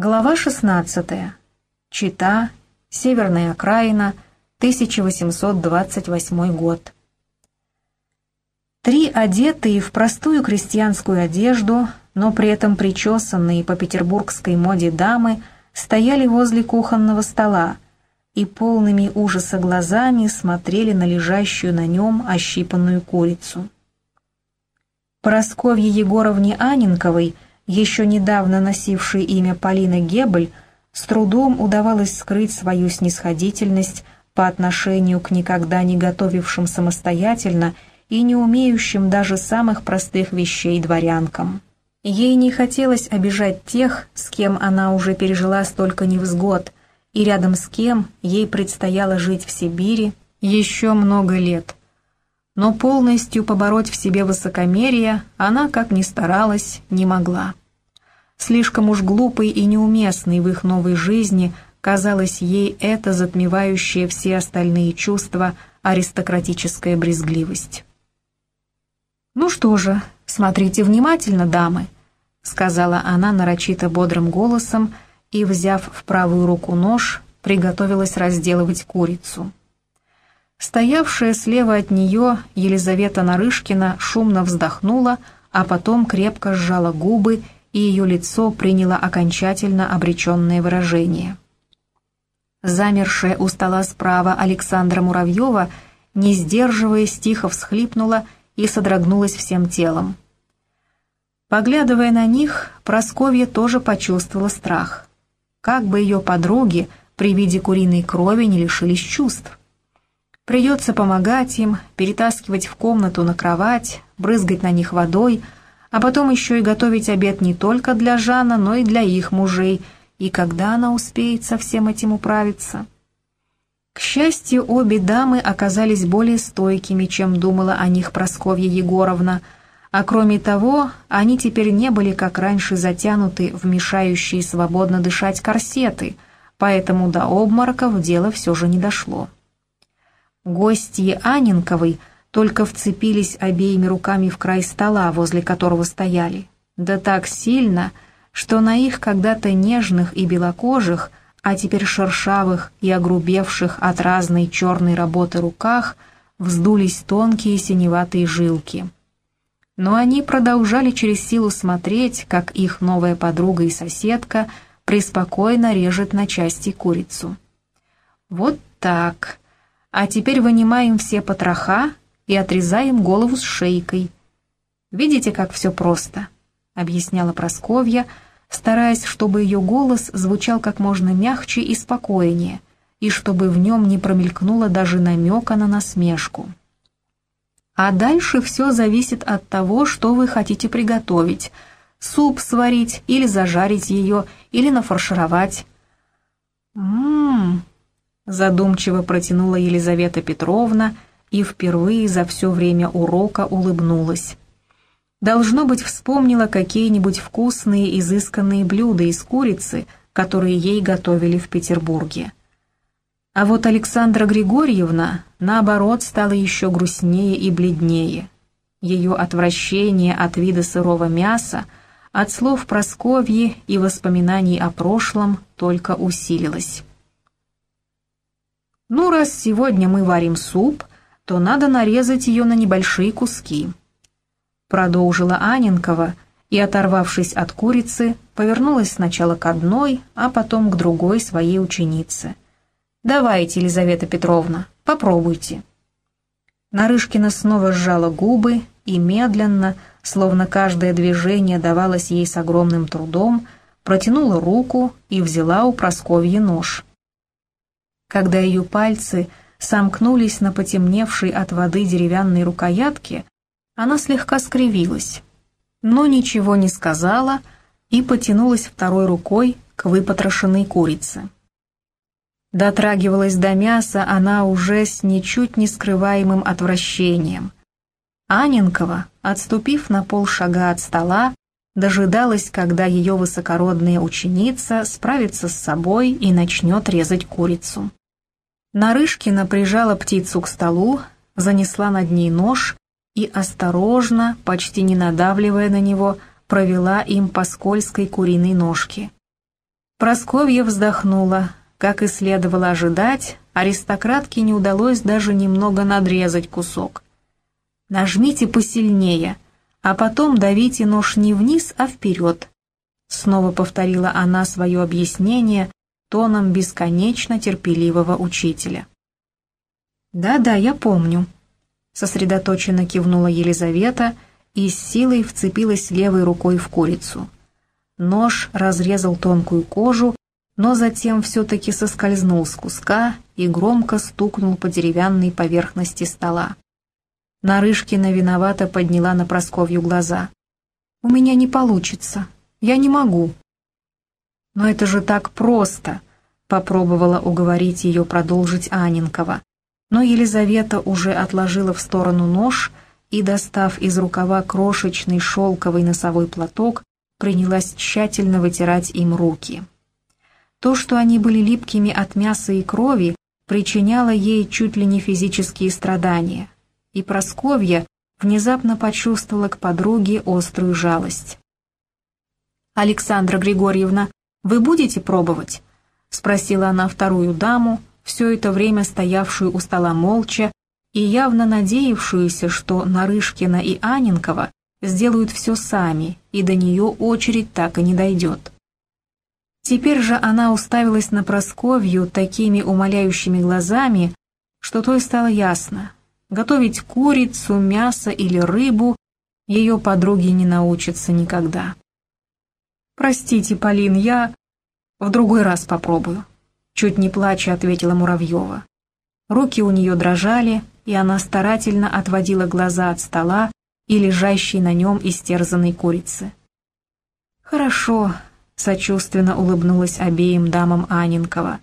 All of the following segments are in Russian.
Глава 16. Чита. Северная окраина. 1828 год. Три одетые в простую крестьянскую одежду, но при этом причесанные по петербургской моде дамы, стояли возле кухонного стола и полными ужаса глазами смотрели на лежащую на нем ощипанную курицу. Поросковье Егоровне Анинковой – еще недавно носившей имя Полина Гебель, с трудом удавалось скрыть свою снисходительность по отношению к никогда не готовившим самостоятельно и не умеющим даже самых простых вещей дворянкам. Ей не хотелось обижать тех, с кем она уже пережила столько невзгод, и рядом с кем ей предстояло жить в Сибири еще много лет. Но полностью побороть в себе высокомерие она, как ни старалась, не могла. Слишком уж глупой и неуместной в их новой жизни казалось ей это затмевающее все остальные чувства аристократическая брезгливость. «Ну что же, смотрите внимательно, дамы», — сказала она нарочито бодрым голосом и, взяв в правую руку нож, приготовилась разделывать курицу. Стоявшая слева от нее Елизавета Нарышкина шумно вздохнула, а потом крепко сжала губы и ее лицо приняло окончательно обреченное выражение. Замершая у стола справа Александра Муравьева, не сдерживаясь, тихо всхлипнула и содрогнулась всем телом. Поглядывая на них, Просковья тоже почувствовала страх. Как бы ее подруги при виде куриной крови не лишились чувств. Придется помогать им, перетаскивать в комнату на кровать, брызгать на них водой — а потом еще и готовить обед не только для Жана, но и для их мужей, и когда она успеет со всем этим управиться? К счастью, обе дамы оказались более стойкими, чем думала о них Просковья Егоровна, а кроме того, они теперь не были, как раньше, затянуты в мешающие свободно дышать корсеты, поэтому до обмороков дело все же не дошло. Гостьи Анинковой – только вцепились обеими руками в край стола, возле которого стояли. Да так сильно, что на их когда-то нежных и белокожих, а теперь шершавых и огрубевших от разной черной работы руках, вздулись тонкие синеватые жилки. Но они продолжали через силу смотреть, как их новая подруга и соседка преспокойно режет на части курицу. «Вот так. А теперь вынимаем все потроха и отрезаем голову с шейкой. Видите, как все просто?» — объясняла Просковья, стараясь, чтобы ее голос звучал как можно мягче и спокойнее, и чтобы в нем не промелькнуло даже намека на насмешку. А дальше все зависит от того, что вы хотите приготовить. Суп сварить или зажарить ее, или нафаршировать. «М-м-м», задумчиво протянула Елизавета Петровна, — и впервые за все время урока улыбнулась. Должно быть, вспомнила какие-нибудь вкусные, изысканные блюда из курицы, которые ей готовили в Петербурге. А вот Александра Григорьевна, наоборот, стала еще грустнее и бледнее. Ее отвращение от вида сырого мяса, от слов Просковьи и воспоминаний о прошлом только усилилось. «Ну, раз сегодня мы варим суп», то надо нарезать ее на небольшие куски. Продолжила Аненкова и, оторвавшись от курицы, повернулась сначала к одной, а потом к другой своей ученице. «Давайте, Елизавета Петровна, попробуйте». Нарышкина снова сжала губы и медленно, словно каждое движение давалось ей с огромным трудом, протянула руку и взяла у Просковьи нож. Когда ее пальцы сомкнулись на потемневшей от воды деревянной рукоятке, она слегка скривилась, но ничего не сказала и потянулась второй рукой к выпотрошенной курице. Дотрагивалась до мяса она уже с ничуть не скрываемым отвращением. Аненкова, отступив на полшага от стола, дожидалась, когда ее высокородная ученица справится с собой и начнет резать курицу. Нарышкина прижала птицу к столу, занесла над ней нож и осторожно, почти не надавливая на него, провела им по скользкой куриной ножке. Просковья вздохнула. Как и следовало ожидать, аристократке не удалось даже немного надрезать кусок. «Нажмите посильнее», а потом давите нож не вниз, а вперед. Снова повторила она свое объяснение тоном бесконечно терпеливого учителя. «Да-да, я помню», — сосредоточенно кивнула Елизавета и с силой вцепилась левой рукой в курицу. Нож разрезал тонкую кожу, но затем все-таки соскользнул с куска и громко стукнул по деревянной поверхности стола. Нарышкина виновато подняла на Просковью глаза. «У меня не получится. Я не могу». «Но это же так просто!» — попробовала уговорить ее продолжить Анинкова. Но Елизавета уже отложила в сторону нож и, достав из рукава крошечный шелковый носовой платок, принялась тщательно вытирать им руки. То, что они были липкими от мяса и крови, причиняло ей чуть ли не физические страдания и Просковья внезапно почувствовала к подруге острую жалость. «Александра Григорьевна, вы будете пробовать?» — спросила она вторую даму, все это время стоявшую у стола молча и явно надеявшуюся, что Нарышкина и Аненкова сделают все сами, и до нее очередь так и не дойдет. Теперь же она уставилась на Просковью такими умоляющими глазами, что то и стало ясно. Готовить курицу, мясо или рыбу ее подруги не научатся никогда. «Простите, Полин, я в другой раз попробую», — чуть не плача ответила Муравьева. Руки у нее дрожали, и она старательно отводила глаза от стола и лежащей на нем истерзанной курицы. «Хорошо», — сочувственно улыбнулась обеим дамам Анинкова.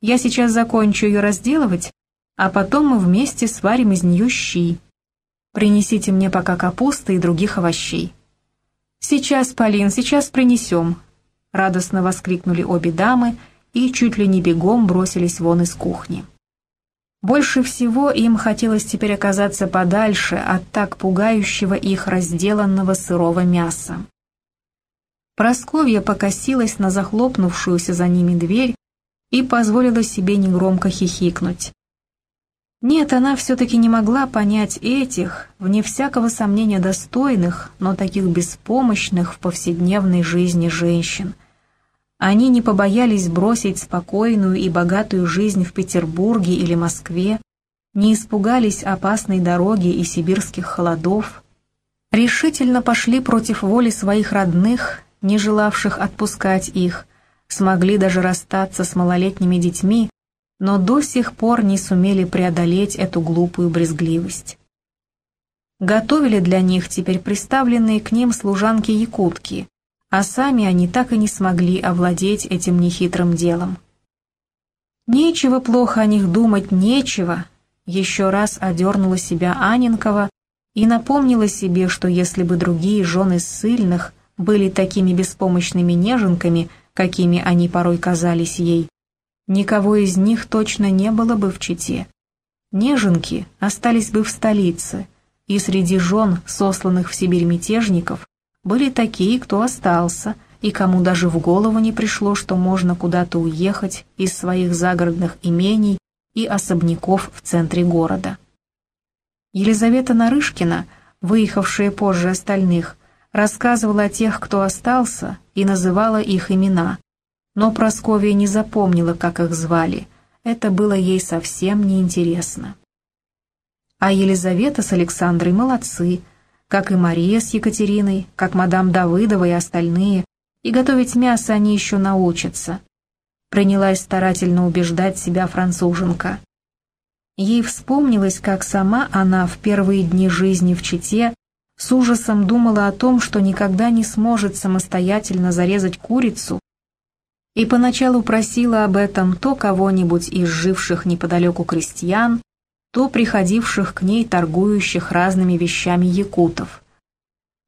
«Я сейчас закончу ее разделывать, а потом мы вместе сварим из нее щи. Принесите мне пока капусты и других овощей». «Сейчас, Полин, сейчас принесем», — радостно воскликнули обе дамы и чуть ли не бегом бросились вон из кухни. Больше всего им хотелось теперь оказаться подальше от так пугающего их разделанного сырого мяса. Просковья покосилась на захлопнувшуюся за ними дверь и позволила себе негромко хихикнуть. Нет, она все-таки не могла понять этих, вне всякого сомнения достойных, но таких беспомощных в повседневной жизни женщин. Они не побоялись бросить спокойную и богатую жизнь в Петербурге или Москве, не испугались опасной дороги и сибирских холодов, решительно пошли против воли своих родных, не желавших отпускать их, смогли даже расстаться с малолетними детьми, но до сих пор не сумели преодолеть эту глупую брезгливость. Готовили для них теперь приставленные к ним служанки-якутки, а сами они так и не смогли овладеть этим нехитрым делом. Нечего плохо о них думать, нечего, еще раз одернула себя Аненкова и напомнила себе, что если бы другие жены ссыльных были такими беспомощными неженками, какими они порой казались ей, никого из них точно не было бы в Чите. Неженки остались бы в столице, и среди жен, сосланных в Сибирь мятежников, были такие, кто остался, и кому даже в голову не пришло, что можно куда-то уехать из своих загородных имений и особняков в центре города. Елизавета Нарышкина, выехавшая позже остальных, рассказывала о тех, кто остался, и называла их имена, но Прасковья не запомнила, как их звали. Это было ей совсем неинтересно. А Елизавета с Александрой молодцы, как и Мария с Екатериной, как мадам Давыдова и остальные, и готовить мясо они еще научатся. Принялась старательно убеждать себя француженка. Ей вспомнилось, как сама она в первые дни жизни в Чите с ужасом думала о том, что никогда не сможет самостоятельно зарезать курицу и поначалу просила об этом то кого-нибудь из живших неподалеку крестьян, то приходивших к ней торгующих разными вещами якутов.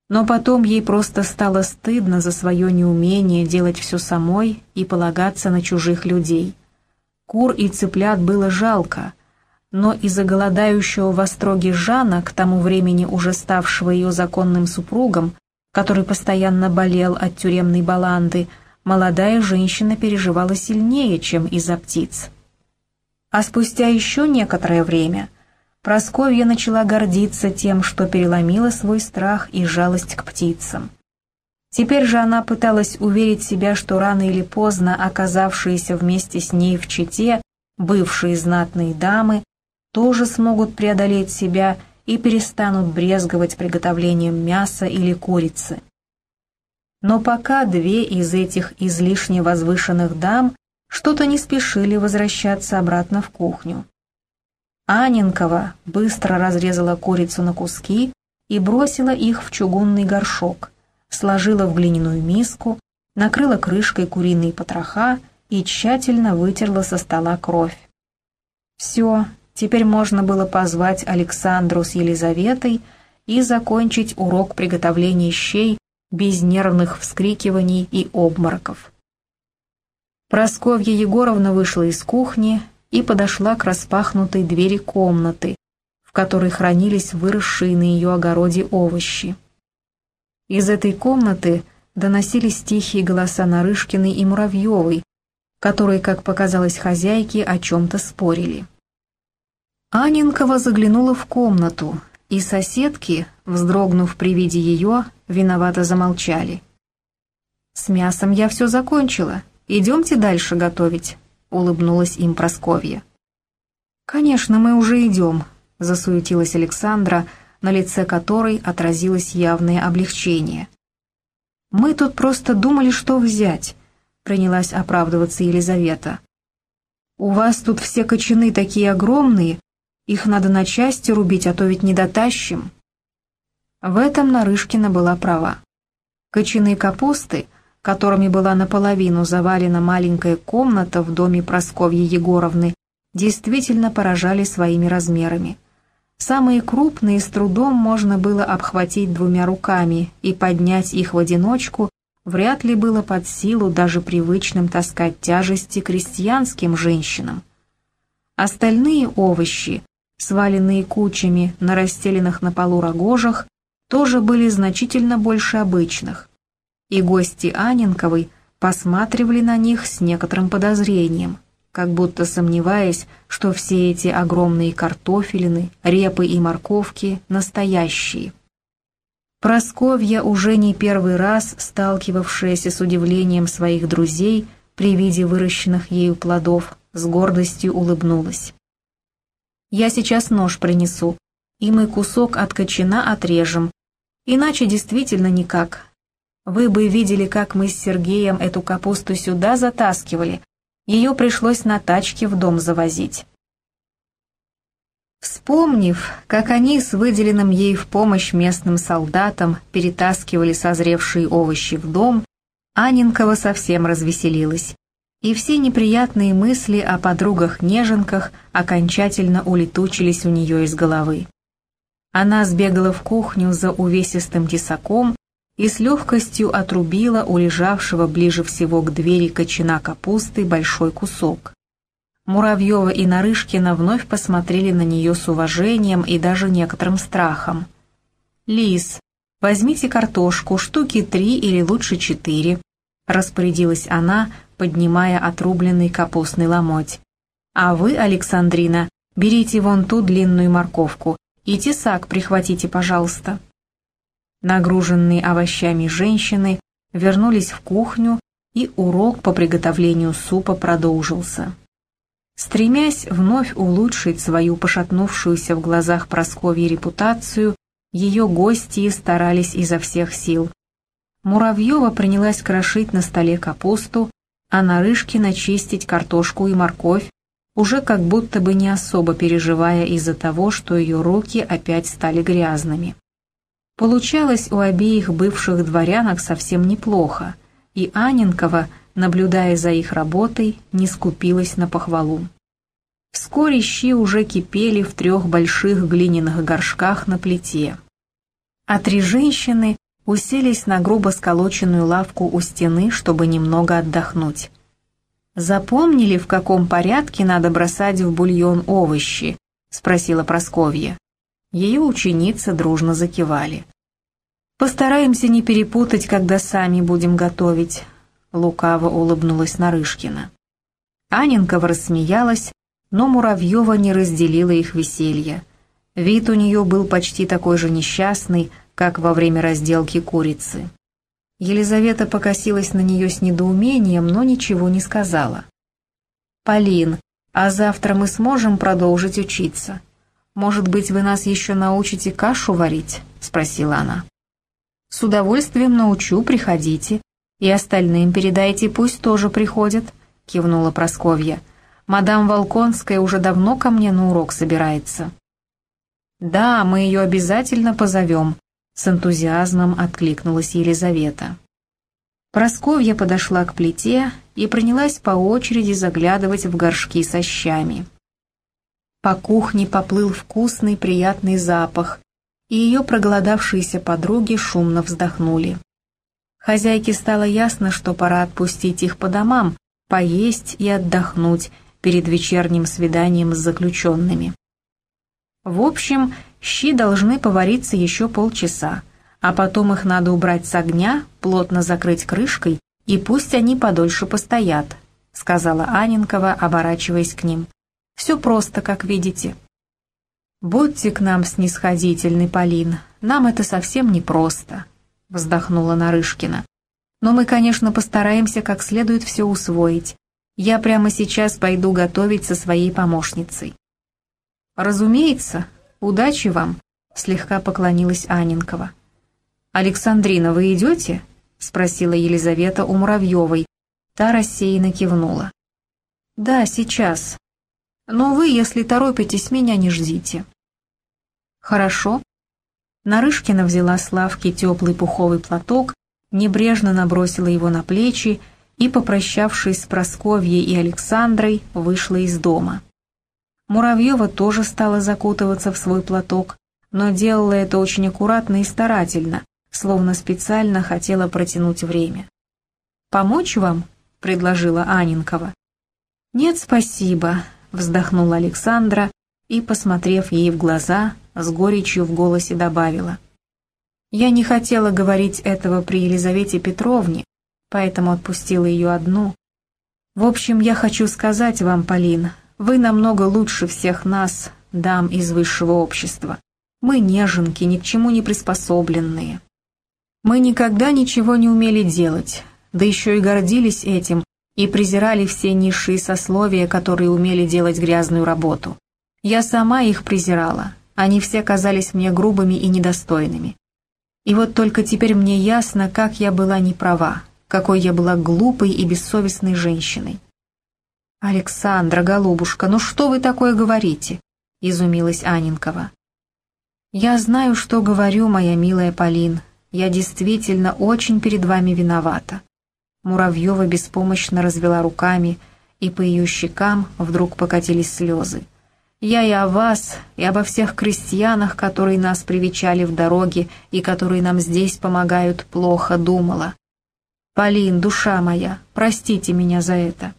Но потом ей просто стало стыдно за свое неумение делать все самой и полагаться на чужих людей. Кур и цыплят было жалко, но из-за голодающего в остроге Жана, к тому времени уже ставшего ее законным супругом, который постоянно болел от тюремной баланды, молодая женщина переживала сильнее, чем из-за птиц. А спустя еще некоторое время Просковья начала гордиться тем, что переломила свой страх и жалость к птицам. Теперь же она пыталась уверить себя, что рано или поздно оказавшиеся вместе с ней в Чите бывшие знатные дамы тоже смогут преодолеть себя и перестанут брезговать приготовлением мяса или курицы. Но пока две из этих излишне возвышенных дам что-то не спешили возвращаться обратно в кухню. Аненкова быстро разрезала курицу на куски и бросила их в чугунный горшок, сложила в глиняную миску, накрыла крышкой куриные потроха и тщательно вытерла со стола кровь. Все, теперь можно было позвать Александру с Елизаветой и закончить урок приготовления щей без нервных вскрикиваний и обмороков. Просковья Егоровна вышла из кухни и подошла к распахнутой двери комнаты, в которой хранились выросшие на ее огороде овощи. Из этой комнаты доносились тихие голоса Нарышкиной и Муравьевой, которые, как показалось хозяйке, о чем-то спорили. Анинкова заглянула в комнату, и соседки, вздрогнув при виде ее, виновато замолчали. «С мясом я все закончила. Идемте дальше готовить», — улыбнулась им Просковья. «Конечно, мы уже идем», — засуетилась Александра, на лице которой отразилось явное облегчение. «Мы тут просто думали, что взять», — принялась оправдываться Елизавета. «У вас тут все кочаны такие огромные, их надо на части рубить, а то ведь не дотащим». В этом Нарышкина была права. Кочаны капусты, которыми была наполовину завалена маленькая комната в доме Просковьи Егоровны, действительно поражали своими размерами. Самые крупные с трудом можно было обхватить двумя руками, и поднять их в одиночку вряд ли было под силу даже привычным таскать тяжести крестьянским женщинам. Остальные овощи, сваленные кучами на расстеленных на полу рогожах, тоже были значительно больше обычных, и гости Аненковой посматривали на них с некоторым подозрением, как будто сомневаясь, что все эти огромные картофелины, репы и морковки настоящие. Просковья, уже не первый раз сталкивавшаяся с удивлением своих друзей при виде выращенных ею плодов, с гордостью улыбнулась. «Я сейчас нож принесу, и мы кусок от кочана отрежем, Иначе действительно никак. Вы бы видели, как мы с Сергеем эту капусту сюда затаскивали. Ее пришлось на тачке в дом завозить. Вспомнив, как они с выделенным ей в помощь местным солдатам перетаскивали созревшие овощи в дом, Анинкова совсем развеселилась, и все неприятные мысли о подругах-неженках окончательно улетучились у нее из головы. Она сбегала в кухню за увесистым тесаком и с легкостью отрубила у лежавшего ближе всего к двери кочана капусты большой кусок. Муравьева и Нарышкина вновь посмотрели на нее с уважением и даже некоторым страхом. «Лис, возьмите картошку, штуки три или лучше четыре», распорядилась она, поднимая отрубленный капустный ломоть. «А вы, Александрина, берите вон ту длинную морковку, и тесак прихватите, пожалуйста». Нагруженные овощами женщины вернулись в кухню, и урок по приготовлению супа продолжился. Стремясь вновь улучшить свою пошатнувшуюся в глазах Прасковьи репутацию, ее гости старались изо всех сил. Муравьева принялась крошить на столе капусту, а Нарышкина чистить картошку и морковь, уже как будто бы не особо переживая из-за того, что ее руки опять стали грязными. Получалось у обеих бывших дворянок совсем неплохо, и Аненкова, наблюдая за их работой, не скупилась на похвалу. Вскоре щи уже кипели в трех больших глиняных горшках на плите. А три женщины уселись на грубо сколоченную лавку у стены, чтобы немного отдохнуть. «Запомнили, в каком порядке надо бросать в бульон овощи?» — спросила Просковья. Ее ученицы дружно закивали. «Постараемся не перепутать, когда сами будем готовить. — лукаво улыбнулась Нарышкина. Аненкова рассмеялась, но Муравьева не разделила их веселье. Вид у нее был почти такой же несчастный, как во время разделки курицы. Елизавета покосилась на нее с недоумением, но ничего не сказала. «Полин, а завтра мы сможем продолжить учиться? Может быть, вы нас еще научите кашу варить?» — спросила она. «С удовольствием научу, приходите. И остальным передайте, пусть тоже приходят», — кивнула Просковья. «Мадам Волконская уже давно ко мне на урок собирается». «Да, мы ее обязательно позовем», — с энтузиазмом откликнулась Елизавета. Просковья подошла к плите и принялась по очереди заглядывать в горшки со щами. По кухне поплыл вкусный приятный запах, и ее проголодавшиеся подруги шумно вздохнули. Хозяйке стало ясно, что пора отпустить их по домам, поесть и отдохнуть перед вечерним свиданием с заключенными. В общем, щи должны повариться еще полчаса, а потом их надо убрать с огня, плотно закрыть крышкой, и пусть они подольше постоят», — сказала Аненкова, оборачиваясь к ним. «Все просто, как видите». «Будьте к нам снисходительны, Полин, нам это совсем непросто», — вздохнула Нарышкина. «Но мы, конечно, постараемся как следует все усвоить. Я прямо сейчас пойду готовить со своей помощницей». «Разумеется, удачи вам», — слегка поклонилась Аненкова. «Александрина, вы идете?» — спросила Елизавета у Муравьевой. Та рассеянно кивнула. «Да, сейчас. Но вы, если торопитесь, меня не ждите». «Хорошо». Нарышкина взяла с лавки теплый пуховый платок, небрежно набросила его на плечи и, попрощавшись с Просковьей и Александрой, вышла из дома. Муравьева тоже стала закутываться в свой платок, но делала это очень аккуратно и старательно, словно специально хотела протянуть время. «Помочь вам?» — предложила Анинкова. «Нет, спасибо», — вздохнула Александра и, посмотрев ей в глаза, с горечью в голосе добавила. «Я не хотела говорить этого при Елизавете Петровне, поэтому отпустила ее одну. В общем, я хочу сказать вам, Полин, вы намного лучше всех нас, дам из высшего общества. Мы неженки, ни к чему не приспособленные. Мы никогда ничего не умели делать, да еще и гордились этим, и презирали все низшие сословия, которые умели делать грязную работу. Я сама их презирала, они все казались мне грубыми и недостойными. И вот только теперь мне ясно, как я была неправа, какой я была глупой и бессовестной женщиной. «Александра, голубушка, ну что вы такое говорите?» — изумилась Анинкова. «Я знаю, что говорю, моя милая Полин. Я действительно очень перед вами виновата». Муравьева беспомощно развела руками, и по ее щекам вдруг покатились слезы. «Я и о вас, и обо всех крестьянах, которые нас привечали в дороге и которые нам здесь помогают, плохо думала. Полин, душа моя, простите меня за это».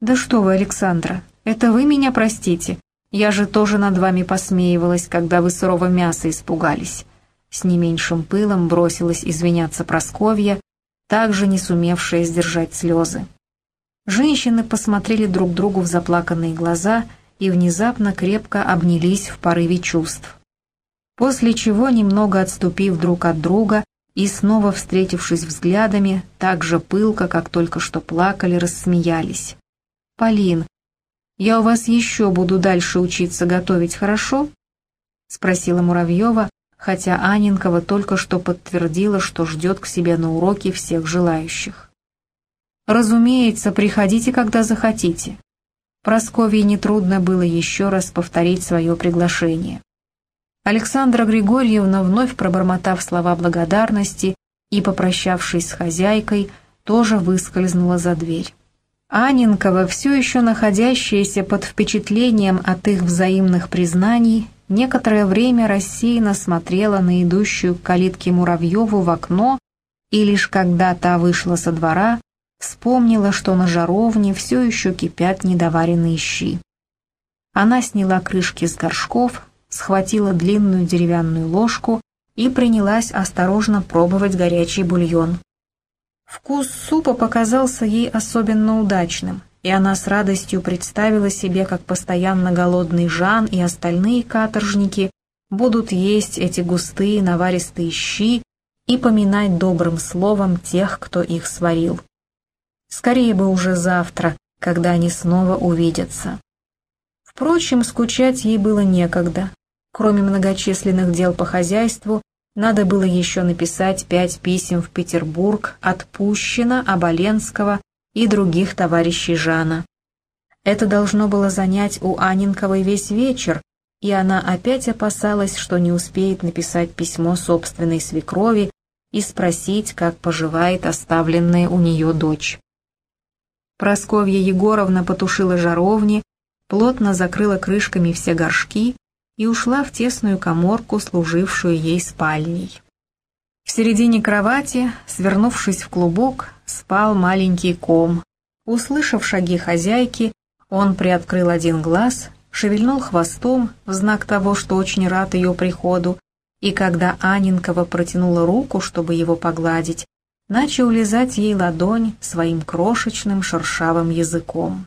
«Да что вы, Александра, это вы меня простите. Я же тоже над вами посмеивалась, когда вы сырого мяса испугались». С не меньшим пылом бросилась извиняться Просковья, также не сумевшая сдержать слезы. Женщины посмотрели друг другу в заплаканные глаза и внезапно крепко обнялись в порыве чувств. После чего, немного отступив друг от друга и снова встретившись взглядами, так же пылко, как только что плакали, рассмеялись. «Полин, я у вас еще буду дальше учиться готовить, хорошо?» — спросила Муравьева, хотя Анинкова только что подтвердила, что ждет к себе на уроки всех желающих. «Разумеется, приходите, когда захотите». Просковье нетрудно было еще раз повторить свое приглашение. Александра Григорьевна, вновь пробормотав слова благодарности и попрощавшись с хозяйкой, тоже выскользнула за дверь. Анинкова, все еще находящаяся под впечатлением от их взаимных признаний, некоторое время рассеянно смотрела на идущую к калитке Муравьеву в окно и лишь когда та вышла со двора, вспомнила, что на жаровне все еще кипят недоваренные щи. Она сняла крышки с горшков, схватила длинную деревянную ложку и принялась осторожно пробовать горячий бульон. Вкус супа показался ей особенно удачным, и она с радостью представила себе, как постоянно голодный Жан и остальные каторжники будут есть эти густые наваристые щи и поминать добрым словом тех, кто их сварил. Скорее бы уже завтра, когда они снова увидятся. Впрочем, скучать ей было некогда. Кроме многочисленных дел по хозяйству, надо было еще написать пять писем в Петербург от Пущина, Оболенского и других товарищей Жана. Это должно было занять у Анинковой весь вечер, и она опять опасалась, что не успеет написать письмо собственной свекрови и спросить, как поживает оставленная у нее дочь. Просковья Егоровна потушила жаровни, плотно закрыла крышками все горшки и ушла в тесную коморку, служившую ей спальней. В середине кровати, свернувшись в клубок, спал маленький ком. Услышав шаги хозяйки, он приоткрыл один глаз, шевельнул хвостом в знак того, что очень рад ее приходу, и когда Анинкова протянула руку, чтобы его погладить, начал лизать ей ладонь своим крошечным шершавым языком.